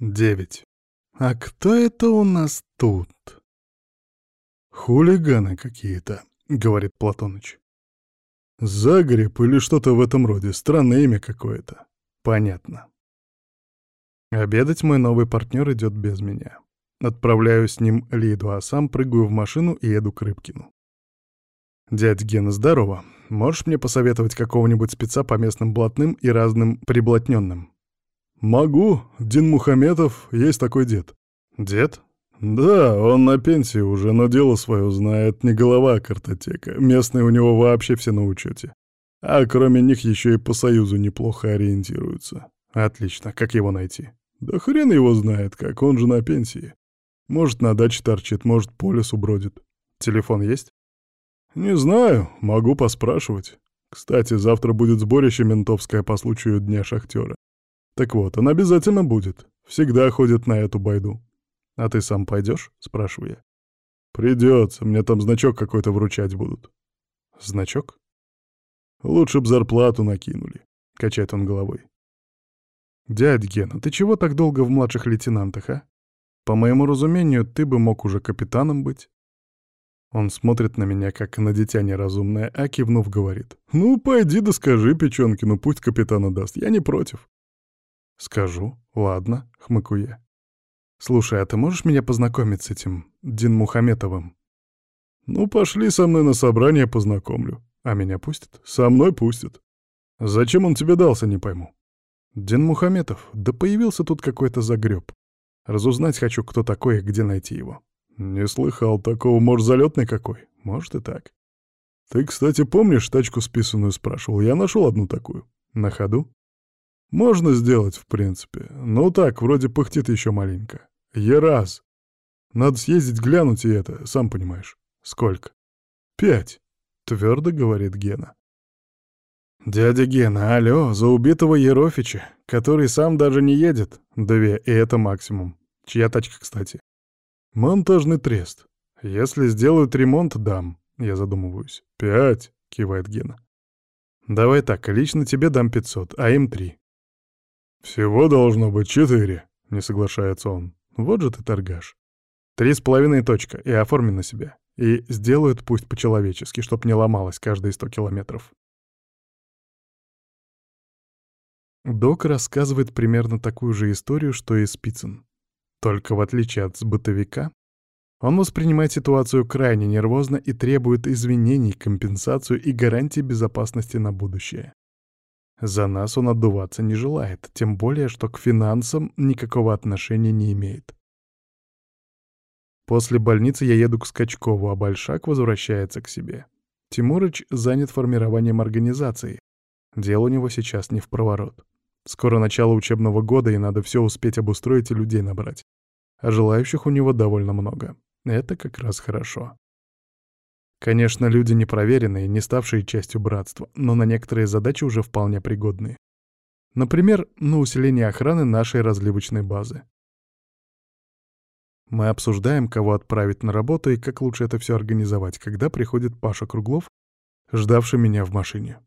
Девять. А кто это у нас тут? Хулиганы какие-то, говорит Платоныч. Загреб или что-то в этом роде, странное имя какое-то. Понятно. Обедать мой новый партнер идет без меня. Отправляю с ним Лиду, а сам прыгаю в машину и еду к Рыбкину. «Дядь Гена, здорово. Можешь мне посоветовать какого-нибудь спеца по местным блатным и разным приблотненным?» «Могу. Дин Мухаметов, есть такой дед». «Дед?» «Да, он на пенсии уже, но дело свое знает. Не голова, а картотека. Местные у него вообще все на учете. А кроме них еще и по Союзу неплохо ориентируются». «Отлично. Как его найти?» «Да хрен его знает как, он же на пенсии. Может, на даче торчит, может, по лесу бродит. Телефон есть?» «Не знаю. Могу поспрашивать. Кстати, завтра будет сборище ментовское по случаю Дня Шахтера. Так вот, он обязательно будет. Всегда ходит на эту байду. А ты сам пойдешь? спрашиваю я. Придется, мне там значок какой-то вручать будут. Значок? Лучше б зарплату накинули. Качает он головой. Дядь Гена, ты чего так долго в младших лейтенантах, а? По моему разумению, ты бы мог уже капитаном быть. Он смотрит на меня, как на дитя неразумное, а кивнув, говорит. «Ну, пойди да скажи Печенкину, пусть капитана даст, я не против». «Скажу, ладно», — хмыку я. «Слушай, а ты можешь меня познакомить с этим Дин Мухаметовым?» «Ну, пошли со мной на собрание, познакомлю. А меня пустят?» «Со мной пустят. Зачем он тебе дался, не пойму». «Дин Мухаметов, да появился тут какой-то загреб. Разузнать хочу, кто такой и где найти его». «Не слыхал такого, может, залетный какой? Может и так». «Ты, кстати, помнишь тачку списанную?» — спрашивал. «Я нашел одну такую. На ходу?» «Можно сделать, в принципе. Ну так, вроде пыхтит еще маленько. Ераз. Надо съездить глянуть и это, сам понимаешь. Сколько? Пять, твердо говорит Гена. Дядя Гена, алло, за убитого Ерофича, который сам даже не едет. Две, и это максимум. Чья тачка, кстати? Монтажный трест. Если сделают ремонт, дам. Я задумываюсь. Пять, кивает Гена. Давай так, лично тебе дам пятьсот, а им три. Всего должно быть четыре, не соглашается он. Вот же ты торгаш. Три с половиной точка, и оформи на себя. И сделают пусть по-человечески, чтоб не ломалось каждые сто километров. Док рассказывает примерно такую же историю, что и Спицын. Только в отличие от бытовика, он воспринимает ситуацию крайне нервозно и требует извинений, компенсацию и гарантии безопасности на будущее. За нас он отдуваться не желает, тем более, что к финансам никакого отношения не имеет. После больницы я еду к Скачкову, а Большак возвращается к себе. Тимурыч занят формированием организации. Дело у него сейчас не в проворот. Скоро начало учебного года, и надо все успеть обустроить и людей набрать. А желающих у него довольно много. Это как раз хорошо. Конечно, люди непроверенные, не ставшие частью братства, но на некоторые задачи уже вполне пригодные. Например, на усиление охраны нашей разливочной базы. Мы обсуждаем, кого отправить на работу и как лучше это все организовать, когда приходит Паша Круглов, ждавший меня в машине.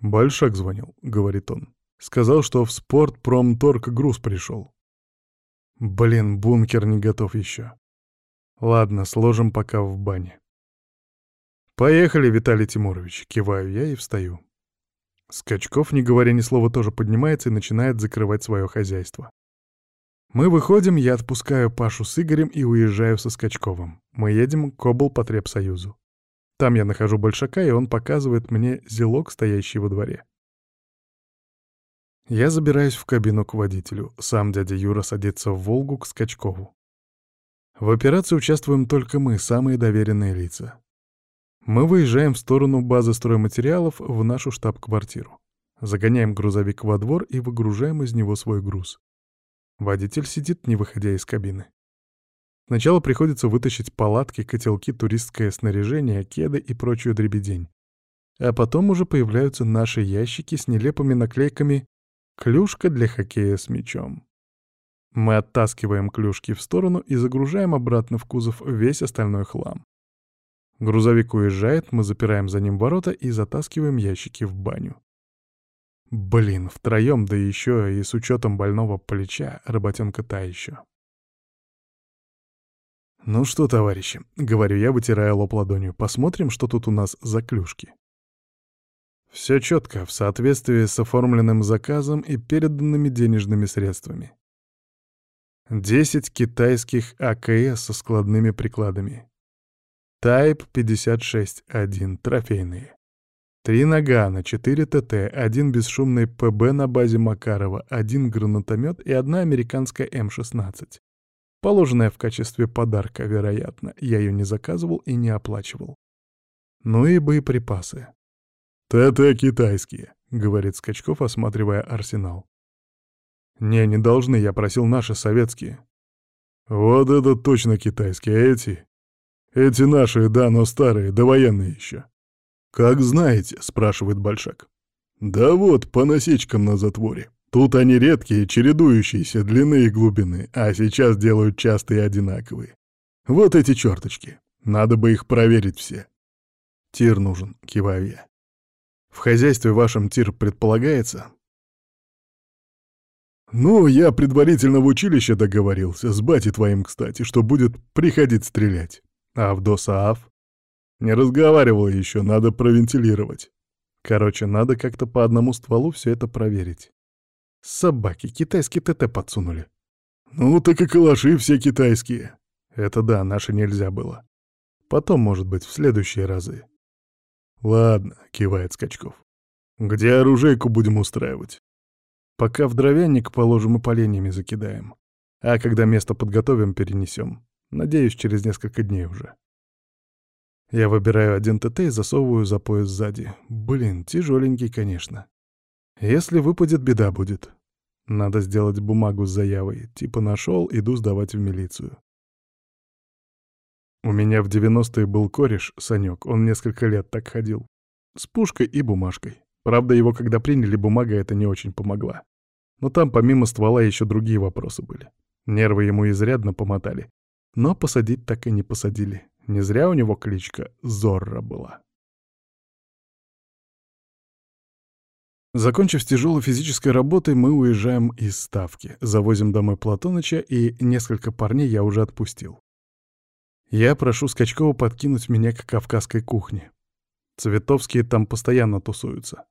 «Большак звонил», — говорит он. Сказал, что в спорт промторг груз пришел. Блин, бункер не готов еще. Ладно, сложим пока в бане. «Поехали, Виталий Тимурович!» — киваю я и встаю. Скачков, не говоря ни слова, тоже поднимается и начинает закрывать свое хозяйство. Мы выходим, я отпускаю Пашу с Игорем и уезжаю со Скачковым. Мы едем к облпотребсоюзу. Там я нахожу Большака, и он показывает мне зелок, стоящий во дворе. Я забираюсь в кабину к водителю. Сам дядя Юра садится в «Волгу» к Скачкову. В операции участвуем только мы, самые доверенные лица. Мы выезжаем в сторону базы стройматериалов в нашу штаб-квартиру. Загоняем грузовик во двор и выгружаем из него свой груз. Водитель сидит, не выходя из кабины. Сначала приходится вытащить палатки, котелки, туристское снаряжение, кеды и прочую дребедень. А потом уже появляются наши ящики с нелепыми наклейками Клюшка для хоккея с мячом. Мы оттаскиваем клюшки в сторону и загружаем обратно в кузов весь остальной хлам. Грузовик уезжает, мы запираем за ним ворота и затаскиваем ящики в баню. Блин, втроем, да еще и с учетом больного плеча, работенка та еще. «Ну что, товарищи», — говорю я, вытирая лоб ладонью, — «посмотрим, что тут у нас за клюшки». Все четко, в соответствии с оформленным заказом и переданными денежными средствами. Десять китайских АКС со складными прикладами. Type 56-1, трофейные. Три нагана, 4 ТТ, один бесшумный ПБ на базе Макарова, один гранатомет и одна американская М-16. Положенная в качестве подарка, вероятно. Я ее не заказывал и не оплачивал. Ну и боеприпасы. «ТТ китайские», — говорит Скачков, осматривая арсенал. «Не, не должны, я просил наши советские». «Вот это точно китайские, а эти...» «Эти наши, да, но старые, довоенные еще». «Как знаете?» — спрашивает Большак. «Да вот, по насечкам на затворе. Тут они редкие, чередующиеся, длины и глубины, а сейчас делают частые одинаковые. Вот эти черточки. Надо бы их проверить все». «Тир нужен», — киваю я. «В хозяйстве вашем тир предполагается?» «Ну, я предварительно в училище договорился, с батей твоим, кстати, что будет приходить стрелять. А в ДОСААФ?» Не разговаривал еще, надо провентилировать. Короче, надо как-то по одному стволу все это проверить. Собаки, китайский ТТ подсунули. Ну, так и калаши все китайские. Это да, наши нельзя было. Потом, может быть, в следующие разы. Ладно, кивает Скачков. Где оружейку будем устраивать? Пока в дровяник положим и поленьями закидаем. А когда место подготовим, перенесем. Надеюсь, через несколько дней уже. Я выбираю один ТТ и засовываю за пояс сзади. Блин, тяжеленький, конечно. Если выпадет, беда будет. Надо сделать бумагу с заявой, типа нашел, иду сдавать в милицию. У меня в 90-е был кореш, Санек, он несколько лет так ходил. С пушкой и бумажкой. Правда, его когда приняли, бумага это не очень помогла. Но там помимо ствола еще другие вопросы были. Нервы ему изрядно помотали. Но посадить так и не посадили. Не зря у него кличка Зорро была. Закончив с тяжелой физической работой, мы уезжаем из Ставки, завозим домой Платоныча, и несколько парней я уже отпустил. Я прошу Скачкова подкинуть меня к кавказской кухне. Цветовские там постоянно тусуются.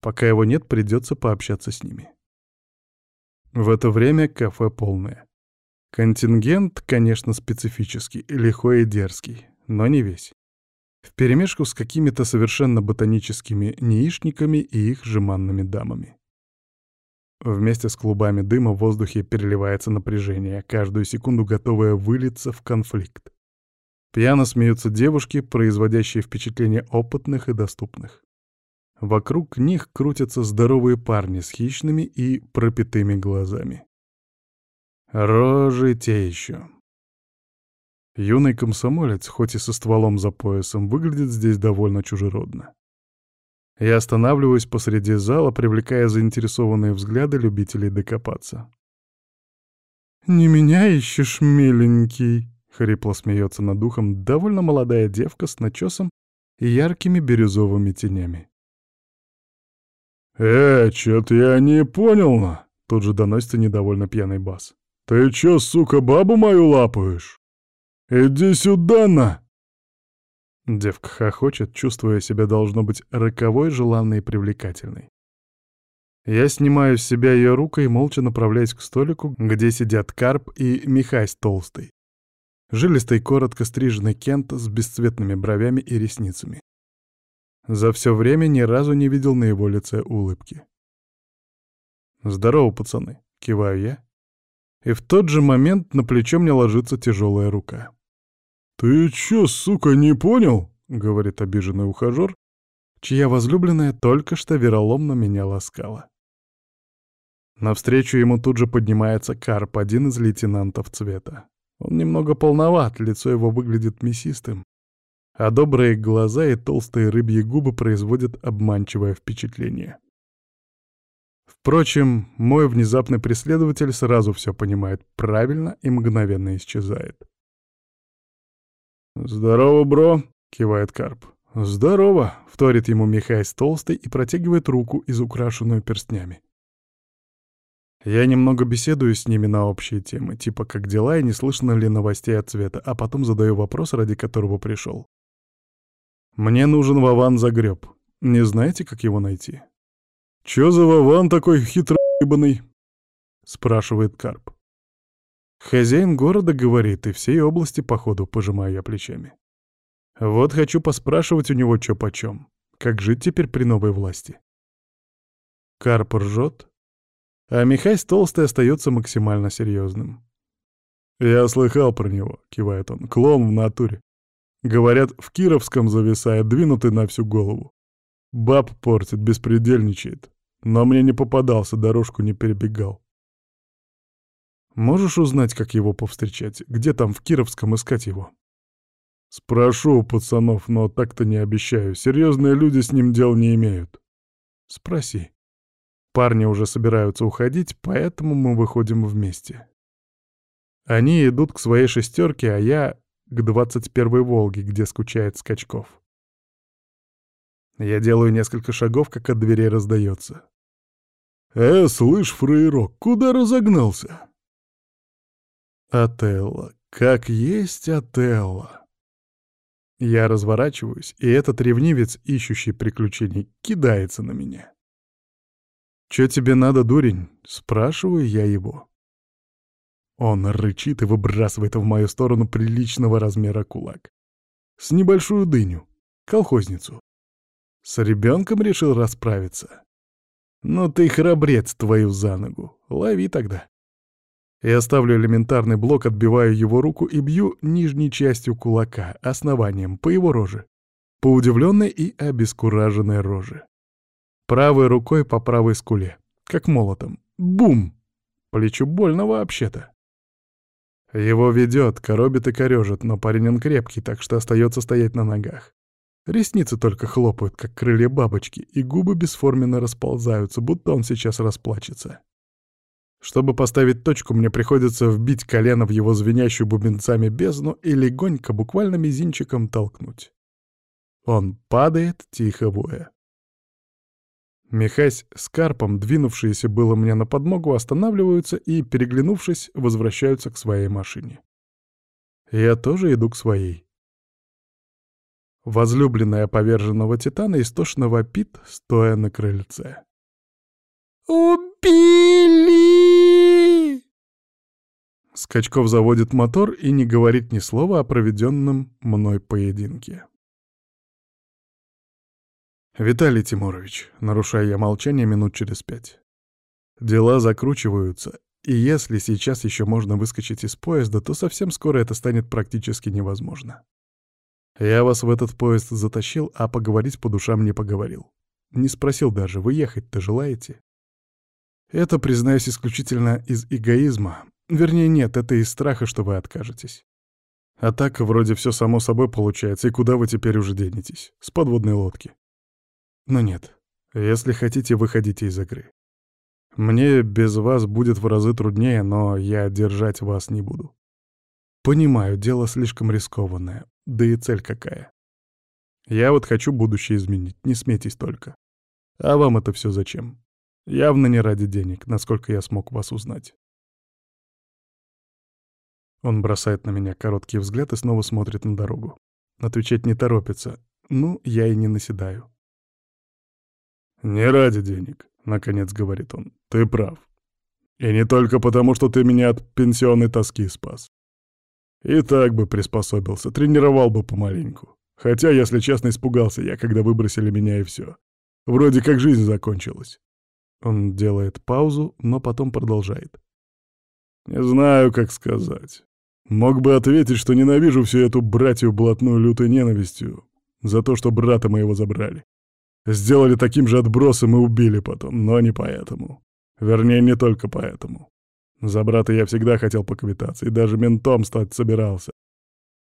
Пока его нет, придется пообщаться с ними. В это время кафе полное. Контингент, конечно, специфический, лихой и дерзкий, но не весь. Вперемешку с какими-то совершенно ботаническими неишниками и их жеманными дамами. Вместе с клубами дыма в воздухе переливается напряжение, каждую секунду готовое вылиться в конфликт. Пьяно смеются девушки, производящие впечатление опытных и доступных. Вокруг них крутятся здоровые парни с хищными и пропитыми глазами. Рожи те еще. Юный комсомолец, хоть и со стволом за поясом, выглядит здесь довольно чужеродно. Я останавливаюсь посреди зала, привлекая заинтересованные взгляды любителей докопаться. «Не меня ищешь, миленький?» — хрипло смеется над духом довольно молодая девка с начесом и яркими бирюзовыми тенями. «Э, чё-то я не понял!» — тут же доносится недовольно пьяный бас. «Ты чё, сука, бабу мою лапаешь? Иди сюда, на!» Девка хохочет, чувствуя себя, должно быть, роковой, желанной и привлекательной. Я снимаю с себя ее руку и молча направляюсь к столику, где сидят Карп и Михась Толстый. Жилистый, коротко стриженный Кент с бесцветными бровями и ресницами. За все время ни разу не видел на его лице улыбки. «Здорово, пацаны», — киваю я, и в тот же момент на плечо мне ложится тяжелая рука. «Ты чё, сука, не понял?» — говорит обиженный ухажер, чья возлюбленная только что вероломно меня ласкала. Навстречу ему тут же поднимается Карп, один из лейтенантов цвета. Он немного полноват, лицо его выглядит мясистым, а добрые глаза и толстые рыбьи губы производят обманчивое впечатление. Впрочем, мой внезапный преследователь сразу все понимает правильно и мгновенно исчезает. «Здорово, бро!» — кивает Карп. «Здорово!» — вторит ему Михай с толстой и протягивает руку, из украшенную перстнями. Я немного беседую с ними на общие темы, типа как дела и не слышно ли новостей от Цвета, а потом задаю вопрос, ради которого пришел. Мне нужен Вован Загреб. Не знаете, как его найти? «Чё за Вован такой хитроебаный?» — спрашивает Карп. Хозяин города говорит, и всей области, походу, пожимаю я плечами. Вот хочу поспрашивать у него чё почем. Как жить теперь при новой власти? Карп ржет, а Михай с толстой остается максимально серьезным. «Я слыхал про него», — кивает он, — «клон в натуре. Говорят, в Кировском зависает, двинутый на всю голову. Баб портит, беспредельничает. Но мне не попадался, дорожку не перебегал. Можешь узнать, как его повстречать? Где там в Кировском искать его? Спрошу у пацанов, но так-то не обещаю. Серьезные люди с ним дел не имеют. Спроси. Парни уже собираются уходить, поэтому мы выходим вместе. Они идут к своей шестерке, а я к двадцать первой «Волге», где скучает Скачков. Я делаю несколько шагов, как от дверей раздается. «Э, слышь, фраерок, куда разогнался?» Отелло, как есть Отелло. Я разворачиваюсь, и этот ревнивец, ищущий приключений, кидается на меня. «Чё тебе надо, дурень?» — спрашиваю я его. Он рычит и выбрасывает в мою сторону приличного размера кулак. С небольшую дыню, колхозницу. С ребенком решил расправиться. Ну ты храбрец твою за ногу, лови тогда. Я ставлю элементарный блок, отбиваю его руку и бью нижней частью кулака, основанием, по его роже. По удивленной и обескураженной роже. Правой рукой по правой скуле, как молотом. Бум! Плечу больно вообще-то. Его ведет, коробит и корежит, но парень он крепкий, так что остается стоять на ногах. Ресницы только хлопают, как крылья бабочки, и губы бесформенно расползаются, будто он сейчас расплачется. Чтобы поставить точку, мне приходится вбить колено в его звенящую бубенцами бездну и легонько, буквально мизинчиком толкнуть. Он падает, тихо воя. Михась с Карпом, двинувшиеся было мне на подмогу, останавливаются и, переглянувшись, возвращаются к своей машине. Я тоже иду к своей. Возлюбленная поверженного титана истошно вопит, стоя на крыльце. «Убили!» Скачков заводит мотор и не говорит ни слова о проведенном мной поединке. «Виталий Тимурович», — нарушая я молчание минут через пять. «Дела закручиваются, и если сейчас еще можно выскочить из поезда, то совсем скоро это станет практически невозможно. Я вас в этот поезд затащил, а поговорить по душам не поговорил. Не спросил даже, вы ехать-то желаете?» Это, признаюсь, исключительно из эгоизма. Вернее, нет, это из страха, что вы откажетесь. А так, вроде все само собой получается, и куда вы теперь уже денетесь? С подводной лодки. Но нет, если хотите, выходите из игры. Мне без вас будет в разы труднее, но я держать вас не буду. Понимаю, дело слишком рискованное, да и цель какая. Я вот хочу будущее изменить, не смейтесь только. А вам это все зачем? Явно не ради денег, насколько я смог вас узнать. Он бросает на меня короткий взгляд и снова смотрит на дорогу. Отвечать не торопится. Ну, я и не наседаю. «Не ради денег», — наконец говорит он. «Ты прав. И не только потому, что ты меня от пенсионной тоски спас. И так бы приспособился, тренировал бы помаленьку. Хотя, если честно, испугался я, когда выбросили меня и все. Вроде как жизнь закончилась». Он делает паузу, но потом продолжает. «Не знаю, как сказать. Мог бы ответить, что ненавижу всю эту братью блатную лютой ненавистью за то, что брата моего забрали. Сделали таким же отбросом и убили потом, но не поэтому. Вернее, не только поэтому. За брата я всегда хотел поквитаться и даже ментом стать собирался.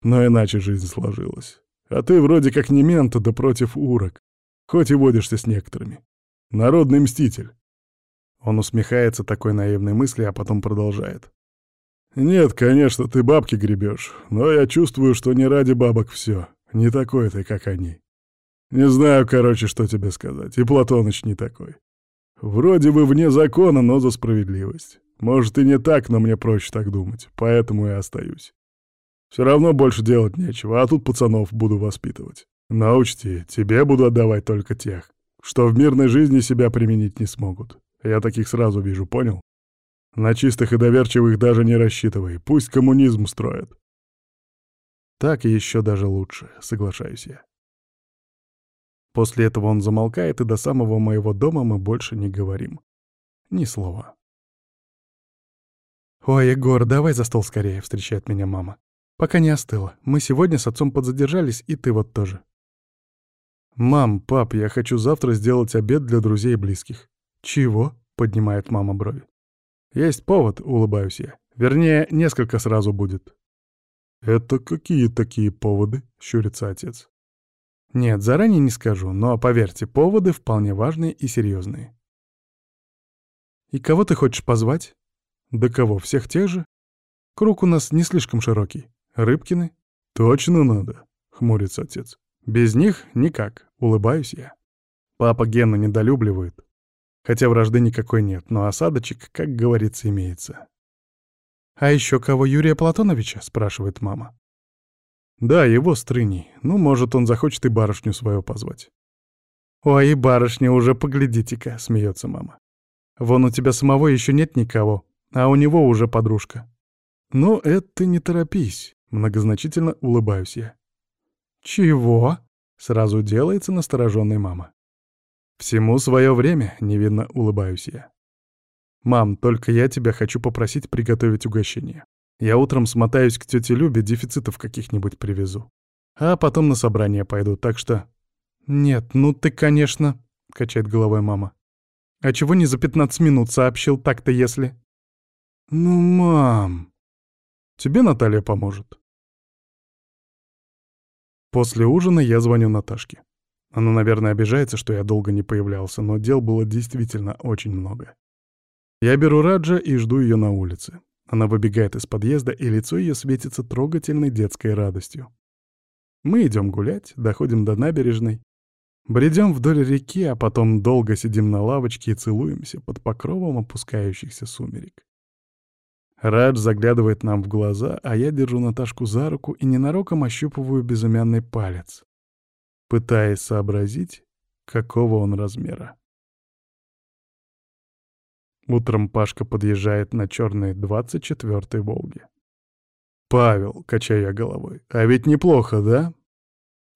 Но иначе жизнь сложилась. А ты вроде как не мент, да против урок. Хоть и водишься с некоторыми. Народный мститель. Он усмехается такой наивной мысли, а потом продолжает. «Нет, конечно, ты бабки гребешь, но я чувствую, что не ради бабок все. Не такой ты, как они. Не знаю, короче, что тебе сказать. И Платоныч не такой. Вроде бы вне закона, но за справедливость. Может и не так, но мне проще так думать, поэтому и остаюсь. Все равно больше делать нечего, а тут пацанов буду воспитывать. Но учти, тебе буду отдавать только тех, что в мирной жизни себя применить не смогут. Я таких сразу вижу, понял? На чистых и доверчивых даже не рассчитывай, пусть коммунизм строят. Так еще даже лучше, соглашаюсь я. После этого он замолкает, и до самого моего дома мы больше не говорим. Ни слова. «Ой, Егор, давай за стол скорее», — встречает меня мама. «Пока не остыло. Мы сегодня с отцом подзадержались, и ты вот тоже». «Мам, пап, я хочу завтра сделать обед для друзей и близких». «Чего?» — поднимает мама брови. «Есть повод», — улыбаюсь я. «Вернее, несколько сразу будет». «Это какие такие поводы?» — щурится отец. «Нет, заранее не скажу, но, поверьте, поводы вполне важные и серьезные. «И кого ты хочешь позвать?» «Да кого, всех тех же?» «Круг у нас не слишком широкий. Рыбкины?» «Точно надо», — хмурится отец. «Без них никак», — улыбаюсь я. Папа Гену недолюбливает. Хотя вражды никакой нет, но осадочек, как говорится, имеется. «А еще кого Юрия Платоновича?» — спрашивает мама. «Да, его стрыни. Ну, может, он захочет и барышню свою позвать». «Ой, и барышня уже, поглядите-ка», — смеется мама. «Вон у тебя самого еще нет никого, а у него уже подружка». «Ну, это не торопись», — многозначительно улыбаюсь я. «Чего?» — сразу делается настороженной мама. «Всему свое время», — невинно улыбаюсь я. «Мам, только я тебя хочу попросить приготовить угощение. Я утром смотаюсь к тете Любе, дефицитов каких-нибудь привезу. А потом на собрание пойду, так что...» «Нет, ну ты, конечно...» — качает головой мама. «А чего не за пятнадцать минут сообщил так-то, если...» «Ну, мам...» «Тебе Наталья поможет». После ужина я звоню Наташке. Она, наверное, обижается, что я долго не появлялся, но дел было действительно очень много. Я беру Раджа и жду ее на улице. Она выбегает из подъезда, и лицо ее светится трогательной детской радостью. Мы идем гулять, доходим до набережной, бредем вдоль реки, а потом долго сидим на лавочке и целуемся под покровом опускающихся сумерек. Радж заглядывает нам в глаза, а я держу Наташку за руку и ненароком ощупываю безымянный палец пытаясь сообразить, какого он размера. Утром Пашка подъезжает на черной 24-й «Волге». «Павел», — качаю я головой, — «а ведь неплохо, да?»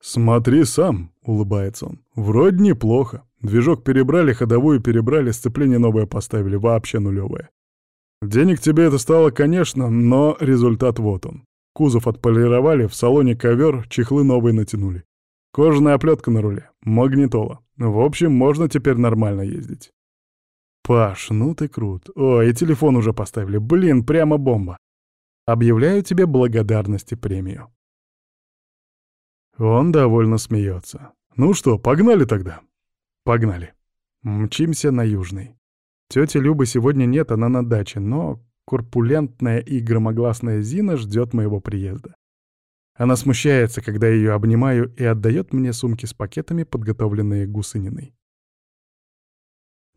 «Смотри сам», — улыбается он. «Вроде неплохо. Движок перебрали, ходовую перебрали, сцепление новое поставили, вообще нулевое. Денег тебе это стало, конечно, но результат вот он. Кузов отполировали, в салоне ковер, чехлы новые натянули. Кожаная оплетка на руле, магнитола. В общем, можно теперь нормально ездить. Паш, ну ты крут. О, и телефон уже поставили. Блин, прямо бомба. Объявляю тебе благодарности премию. Он довольно смеется. Ну что, погнали тогда? Погнали. Мчимся на Южный. Тети Любы сегодня нет, она на даче, но корпулентная и громогласная Зина ждет моего приезда. Она смущается, когда ее обнимаю, и отдает мне сумки с пакетами, подготовленные гусыниной.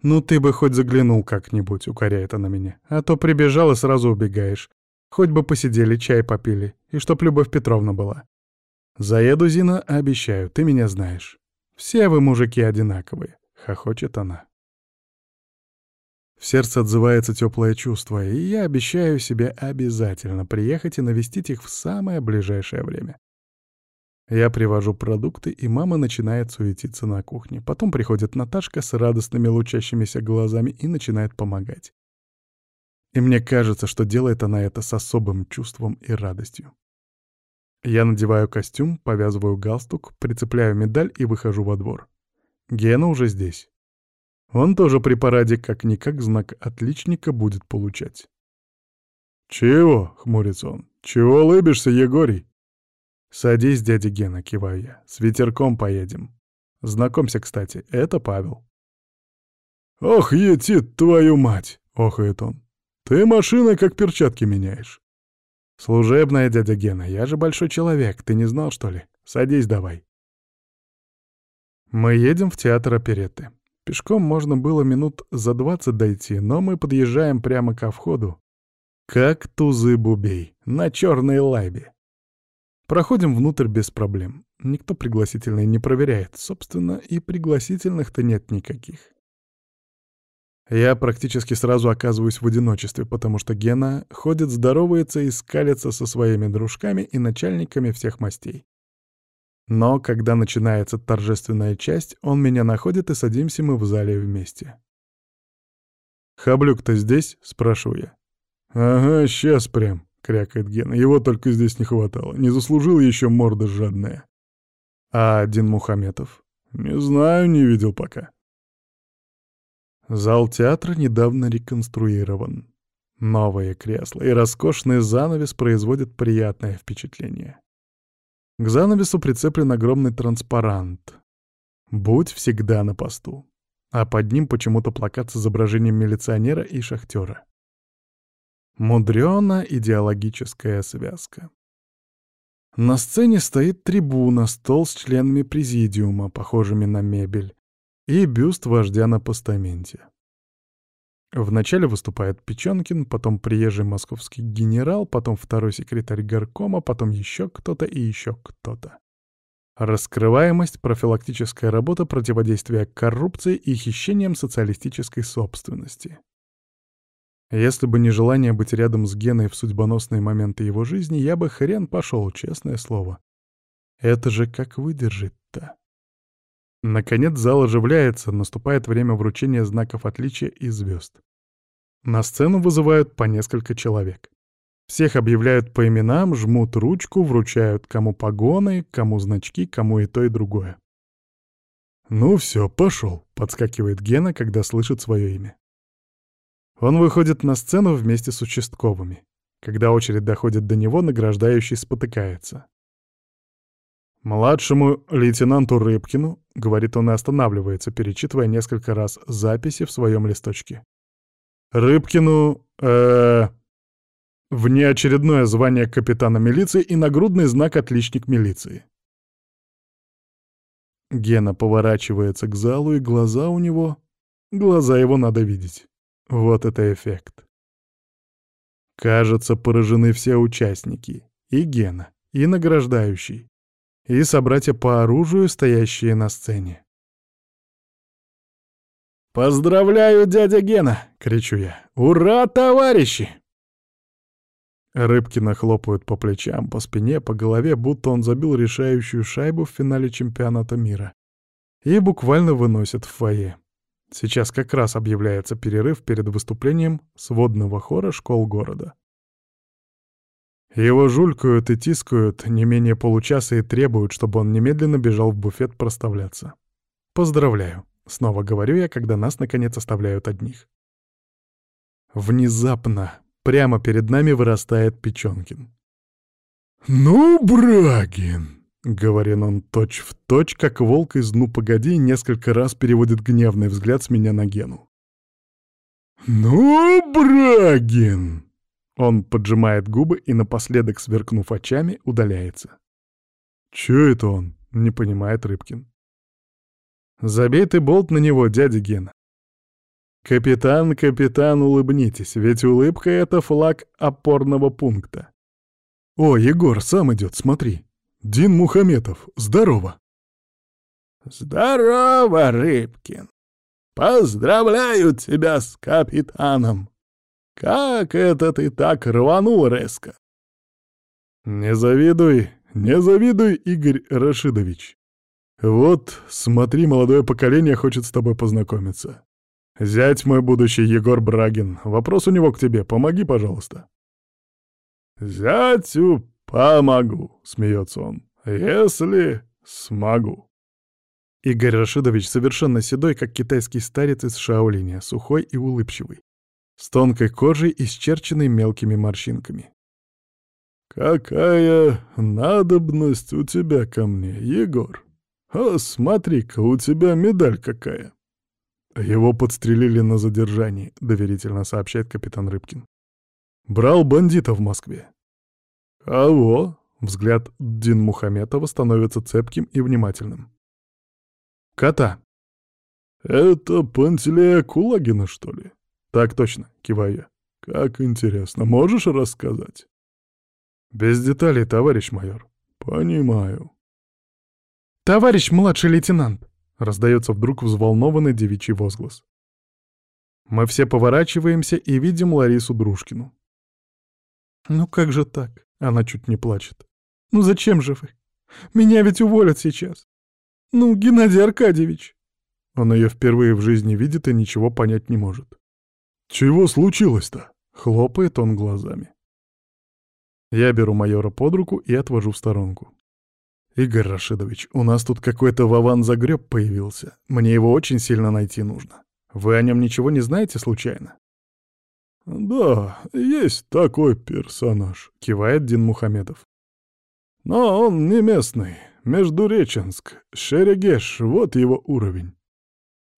«Ну ты бы хоть заглянул как-нибудь», — укоряет она меня. «А то прибежал и сразу убегаешь. Хоть бы посидели, чай попили, и чтоб Любовь Петровна была. Заеду, Зина, обещаю, ты меня знаешь. Все вы, мужики, одинаковые», — хохочет она. В сердце отзывается теплое чувство, и я обещаю себе обязательно приехать и навестить их в самое ближайшее время. Я привожу продукты, и мама начинает суетиться на кухне. Потом приходит Наташка с радостными лучащимися глазами и начинает помогать. И мне кажется, что делает она это с особым чувством и радостью. Я надеваю костюм, повязываю галстук, прицепляю медаль и выхожу во двор. Гена уже здесь. Он тоже при параде как-никак знак отличника будет получать. «Чего?» — хмурится он. «Чего улыбишься, Егорий?» «Садись, дядя Гена», — киваю я. «С ветерком поедем. Знакомься, кстати, это Павел». «Ох, етит твою мать!» — охает он. «Ты машина как перчатки меняешь». «Служебная, дядя Гена, я же большой человек, ты не знал, что ли? Садись давай». Мы едем в театр оперетты. Пешком можно было минут за двадцать дойти, но мы подъезжаем прямо ко входу. Как тузы бубей, на черной лайбе. Проходим внутрь без проблем. Никто пригласительные не проверяет. Собственно, и пригласительных-то нет никаких. Я практически сразу оказываюсь в одиночестве, потому что Гена ходит, здоровается и скалится со своими дружками и начальниками всех мастей. Но когда начинается торжественная часть, он меня находит, и садимся мы в зале вместе. «Хаблюк-то здесь?» — спрашиваю я. «Ага, сейчас прям», — крякает Гена. «Его только здесь не хватало. Не заслужил еще морда жадная». «А Дин Мухаметов?» «Не знаю, не видел пока». Зал театра недавно реконструирован. Новые кресла и роскошный занавес производят приятное впечатление. К занавесу прицеплен огромный транспарант. «Будь всегда на посту». А под ним почему-то плакат с изображением милиционера и шахтера. Мудрёна идеологическая связка. На сцене стоит трибуна, стол с членами президиума, похожими на мебель, и бюст вождя на постаменте. Вначале выступает Печенкин, потом приезжий московский генерал, потом второй секретарь горкома, потом еще кто-то и еще кто-то. Раскрываемость, профилактическая работа, противодействие коррупции и хищением социалистической собственности. Если бы не желание быть рядом с Геной в судьбоносные моменты его жизни, я бы хрен пошел, честное слово. Это же как выдержит-то? Наконец зал оживляется, наступает время вручения знаков отличия и звезд. На сцену вызывают по несколько человек. Всех объявляют по именам, жмут ручку, вручают кому погоны, кому значки, кому и то, и другое. «Ну все, пошел», — подскакивает Гена, когда слышит свое имя. Он выходит на сцену вместе с участковыми. Когда очередь доходит до него, награждающий спотыкается. «Младшему лейтенанту Рыбкину», — говорит он и останавливается, перечитывая несколько раз записи в своем листочке. «Рыбкину... э внеочередное звание капитана милиции и нагрудный знак «Отличник милиции». Гена поворачивается к залу, и глаза у него... Глаза его надо видеть. Вот это эффект. Кажется, поражены все участники. И Гена, и награждающий и собратья по оружию, стоящие на сцене. «Поздравляю, дядя Гена!» — кричу я. «Ура, товарищи!» Рыбкина хлопают по плечам, по спине, по голове, будто он забил решающую шайбу в финале чемпионата мира. И буквально выносят в фойе. Сейчас как раз объявляется перерыв перед выступлением сводного хора школ города. Его жулькают и тискают не менее получаса и требуют, чтобы он немедленно бежал в буфет проставляться. «Поздравляю», — снова говорю я, когда нас наконец оставляют одних. Внезапно прямо перед нами вырастает Печенкин. «Ну, Брагин!» — говорит он точь в точь, как волк из «Ну, погоди» несколько раз переводит гневный взгляд с меня на Гену. «Ну, Брагин!» Он поджимает губы и напоследок, сверкнув очами, удаляется. «Чё это он?» — не понимает Рыбкин. «Забей ты болт на него, дядя Гена. «Капитан, капитан, улыбнитесь, ведь улыбка — это флаг опорного пункта». «О, Егор сам идет, смотри. Дин Мухаметов, здорово!» «Здорово, Рыбкин! Поздравляю тебя с капитаном!» Как это ты так рванул резко? Не завидуй, не завидуй, Игорь Рашидович. Вот, смотри, молодое поколение хочет с тобой познакомиться. Зять мой будущий Егор Брагин. Вопрос у него к тебе, помоги, пожалуйста. Зятю помогу, смеется он, если смогу. Игорь Рашидович совершенно седой, как китайский старец из Шаолиня, сухой и улыбчивый с тонкой кожей, исчерченной мелкими морщинками. «Какая надобность у тебя ко мне, Егор? А смотри-ка, у тебя медаль какая!» «Его подстрелили на задержании», — доверительно сообщает капитан Рыбкин. «Брал бандита в Москве». «Кого?» — взгляд Дин Мухаметова становится цепким и внимательным. Кота. Это Пантелея Кулагина, что ли? Так точно, киваю я. Как интересно. Можешь рассказать? Без деталей, товарищ майор. Понимаю. Товарищ младший лейтенант! Раздается вдруг взволнованный девичий возглас. Мы все поворачиваемся и видим Ларису Дружкину. «Ну как же так?» — она чуть не плачет. «Ну зачем же вы? Меня ведь уволят сейчас. Ну, Геннадий Аркадьевич!» Он ее впервые в жизни видит и ничего понять не может. «Чего случилось-то?» — хлопает он глазами. Я беру майора под руку и отвожу в сторонку. «Игорь Рашидович, у нас тут какой-то Вован Загреб появился. Мне его очень сильно найти нужно. Вы о нем ничего не знаете случайно?» «Да, есть такой персонаж», — кивает Дин Мухамедов. «Но он не местный. Междуреченск. Шерегеш, вот его уровень».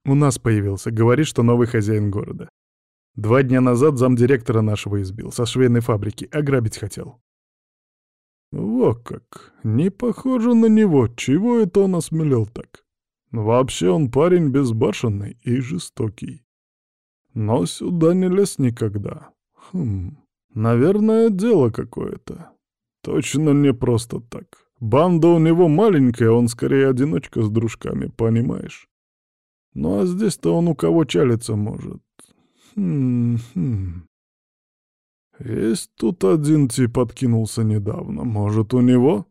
«У нас появился. Говорит, что новый хозяин города. Два дня назад замдиректора нашего избил, со швейной фабрики, ограбить хотел». «Во как! Не похоже на него. Чего это он осмелел так? Вообще он парень безбашенный и жестокий. Но сюда не лез никогда. Хм, наверное, дело какое-то. Точно не просто так. Банда у него маленькая, он скорее одиночка с дружками, понимаешь? Ну а здесь-то он у кого чалиться может. Хм, хм. Есть тут один тип откинулся недавно. Может, у него?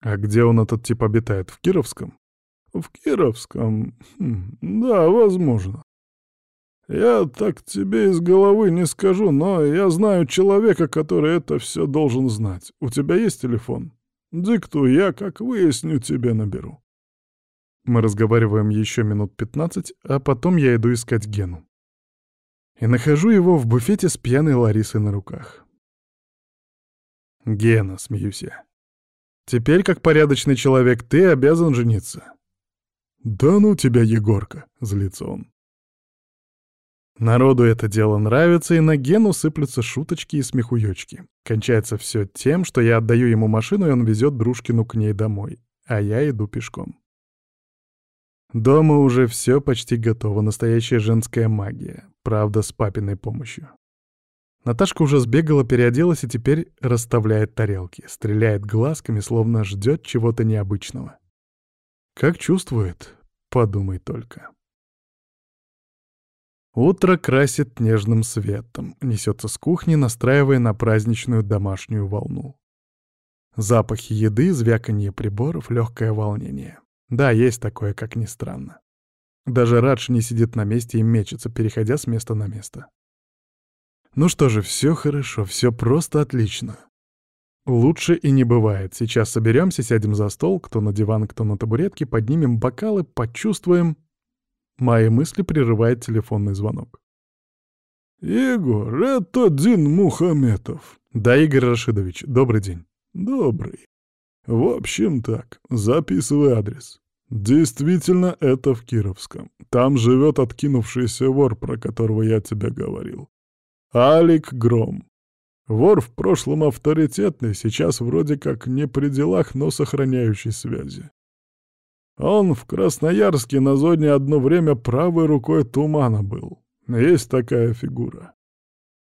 А где он, этот тип, обитает? В Кировском? В Кировском? Хм, да, возможно. Я так тебе из головы не скажу, но я знаю человека, который это все должен знать. У тебя есть телефон? Диктуй, я, как выясню, тебе наберу. Мы разговариваем еще минут пятнадцать, а потом я иду искать Гену. И нахожу его в буфете с пьяной Ларисой на руках. «Гена», — смеюсь я. «Теперь, как порядочный человек, ты обязан жениться». «Да ну тебя, Егорка», — злится он. Народу это дело нравится, и на Гену сыплются шуточки и смехуёчки. Кончается все тем, что я отдаю ему машину, и он везет Дружкину к ней домой, а я иду пешком. Дома уже все почти готово, настоящая женская магия, правда, с папиной помощью. Наташка уже сбегала, переоделась и теперь расставляет тарелки, стреляет глазками, словно ждет чего-то необычного. Как чувствует, подумай только. Утро красит нежным светом, несется с кухни, настраивая на праздничную домашнюю волну. Запахи еды, звяканье приборов, легкое волнение. Да, есть такое, как ни странно. Даже Радж не сидит на месте и мечется, переходя с места на место. Ну что же, все хорошо, все просто отлично. Лучше и не бывает. Сейчас соберемся, сядем за стол, кто на диван, кто на табуретке, поднимем бокалы, почувствуем, Мои мысли прерывает телефонный звонок. «Егор, это Дин Мухаметов». «Да, Игорь Рашидович, добрый день». «Добрый. В общем так, записывай адрес. Действительно, это в Кировском. Там живет откинувшийся вор, про которого я тебе говорил. Алик Гром. Вор в прошлом авторитетный, сейчас вроде как не при делах, но сохраняющий связи. Он в Красноярске на зоне одно время правой рукой тумана был. Есть такая фигура.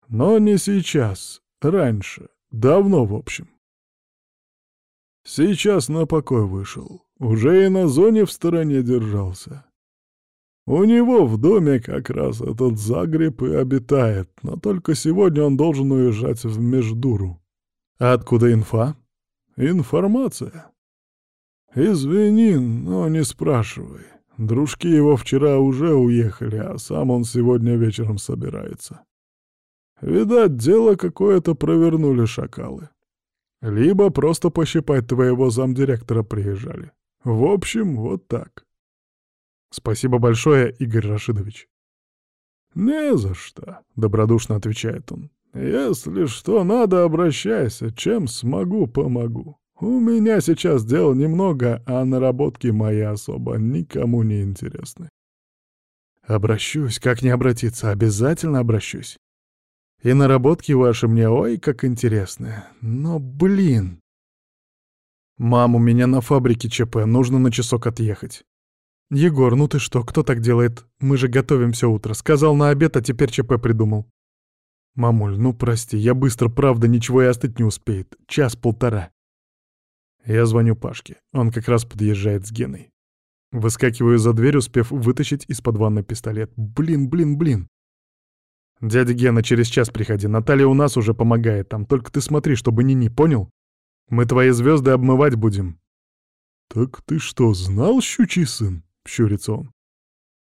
Но не сейчас, раньше, давно в общем. Сейчас на покой вышел, уже и на зоне в стороне держался. У него в доме как раз этот Загреб и обитает, но только сегодня он должен уезжать в Междуру. А откуда инфа? Информация. «Извини, но не спрашивай. Дружки его вчера уже уехали, а сам он сегодня вечером собирается. Видать, дело какое-то провернули шакалы. Либо просто пощипать твоего замдиректора приезжали. В общем, вот так». «Спасибо большое, Игорь Рашидович». «Не за что», — добродушно отвечает он. «Если что надо, обращайся. Чем смогу, помогу. У меня сейчас дел немного, а наработки мои особо никому не интересны. Обращусь, как не обратиться, обязательно обращусь. И наработки ваши мне ой, как интересны. Но, блин... Мам, у меня на фабрике ЧП, нужно на часок отъехать. «Егор, ну ты что, кто так делает? Мы же готовим все утро. Сказал на обед, а теперь ЧП придумал». «Мамуль, ну прости, я быстро, правда, ничего и остыть не успеет. Час-полтора». Я звоню Пашке. Он как раз подъезжает с Геной. Выскакиваю за дверь, успев вытащить из-под ванны пистолет. Блин, блин, блин. «Дядя Гена, через час приходи. Наталья у нас уже помогает там. Только ты смотри, чтобы не-не, понял? Мы твои звезды обмывать будем». «Так ты что, знал, щучий сын?» — щурится он.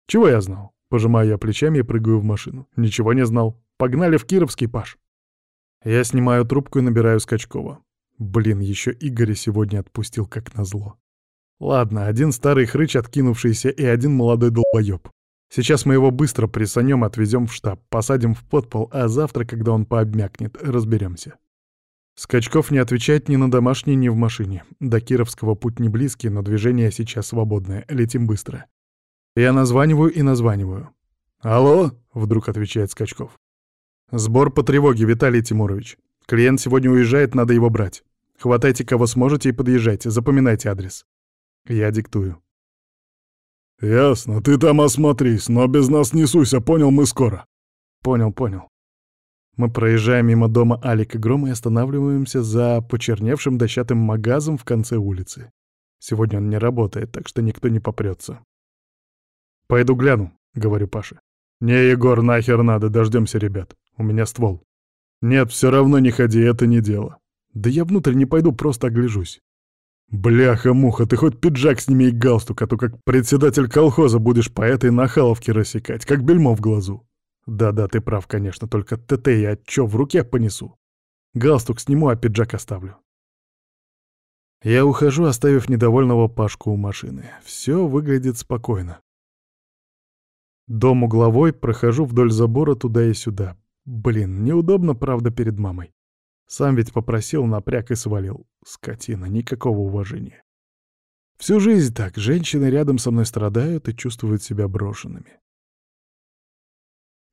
«Чего я знал?» Пожимаю я плечами и прыгаю в машину. «Ничего не знал. Погнали в Кировский, Паш». Я снимаю трубку и набираю Скачкова. Блин, еще Игоря сегодня отпустил как назло. Ладно, один старый хрыч, откинувшийся, и один молодой долбоёб. Сейчас мы его быстро присанем, отвезем в штаб, посадим в подпол, а завтра, когда он пообмякнет, разберемся. Скачков не отвечает ни на домашний, ни в машине. До Кировского путь не близкий, но движение сейчас свободное. Летим быстро. Я названиваю и названиваю. «Алло?» — вдруг отвечает Скачков. «Сбор по тревоге, Виталий Тимурович. Клиент сегодня уезжает, надо его брать. Хватайте, кого сможете, и подъезжайте. Запоминайте адрес». Я диктую. «Ясно, ты там осмотрись, но без нас не суйся, понял, мы скоро». «Понял, понял». Мы проезжаем мимо дома Алика Грома и останавливаемся за почерневшим дощатым магазом в конце улицы. Сегодня он не работает, так что никто не попрется. «Пойду гляну», — говорю Паше. «Не, Егор, нахер надо, дождемся ребят. У меня ствол». «Нет, все равно не ходи, это не дело». «Да я внутрь не пойду, просто огляжусь». «Бляха-муха, ты хоть пиджак сними и галстук, а то как председатель колхоза будешь по этой нахаловке рассекать, как бельмо в глазу». «Да-да, ты прав, конечно, только ТТ я чё в руке понесу? Галстук сниму, а пиджак оставлю». Я ухожу, оставив недовольного Пашку у машины. Все выглядит спокойно. Дом угловой, прохожу вдоль забора туда и сюда. Блин, неудобно, правда, перед мамой. Сам ведь попросил, напряг и свалил. Скотина, никакого уважения. Всю жизнь так, женщины рядом со мной страдают и чувствуют себя брошенными.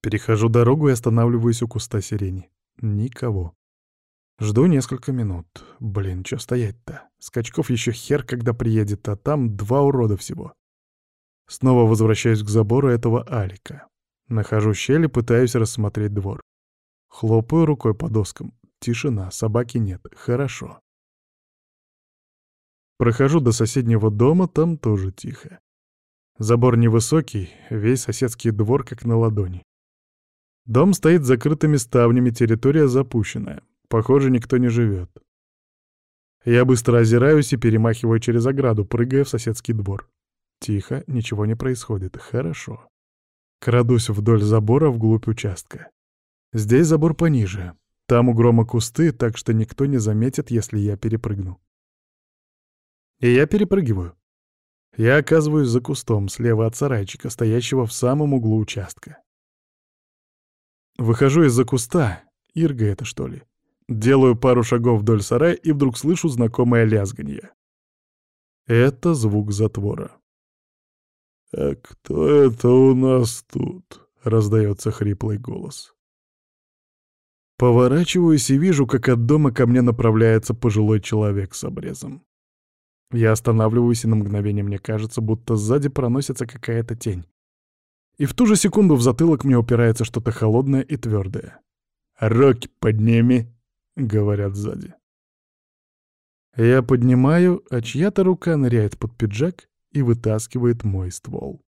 Перехожу дорогу и останавливаюсь у куста сирени. Никого. Жду несколько минут. Блин, чё стоять-то? Скачков еще хер, когда приедет, а там два урода всего. Снова возвращаюсь к забору этого Алика. Нахожу щель и пытаюсь рассмотреть двор. Хлопаю рукой по доскам. Тишина, собаки нет. Хорошо. Прохожу до соседнего дома, там тоже тихо. Забор невысокий, весь соседский двор как на ладони. Дом стоит с закрытыми ставнями, территория запущенная. Похоже, никто не живет. Я быстро озираюсь и перемахиваю через ограду, прыгая в соседский двор. Тихо, ничего не происходит. Хорошо. Крадусь вдоль забора вглубь участка. Здесь забор пониже. Там у грома кусты, так что никто не заметит, если я перепрыгну. И я перепрыгиваю. Я оказываюсь за кустом, слева от сарайчика, стоящего в самом углу участка. Выхожу из-за куста. Ирга это, что ли? Делаю пару шагов вдоль сарая и вдруг слышу знакомое лязганье. Это звук затвора. «А кто это у нас тут?» — раздается хриплый голос. Поворачиваюсь и вижу, как от дома ко мне направляется пожилой человек с обрезом. Я останавливаюсь, и на мгновение мне кажется, будто сзади проносится какая-то тень. И в ту же секунду в затылок мне упирается что-то холодное и твердое. «Руки подними!» — говорят сзади. Я поднимаю, а чья-то рука ныряет под пиджак и вытаскивает мой ствол.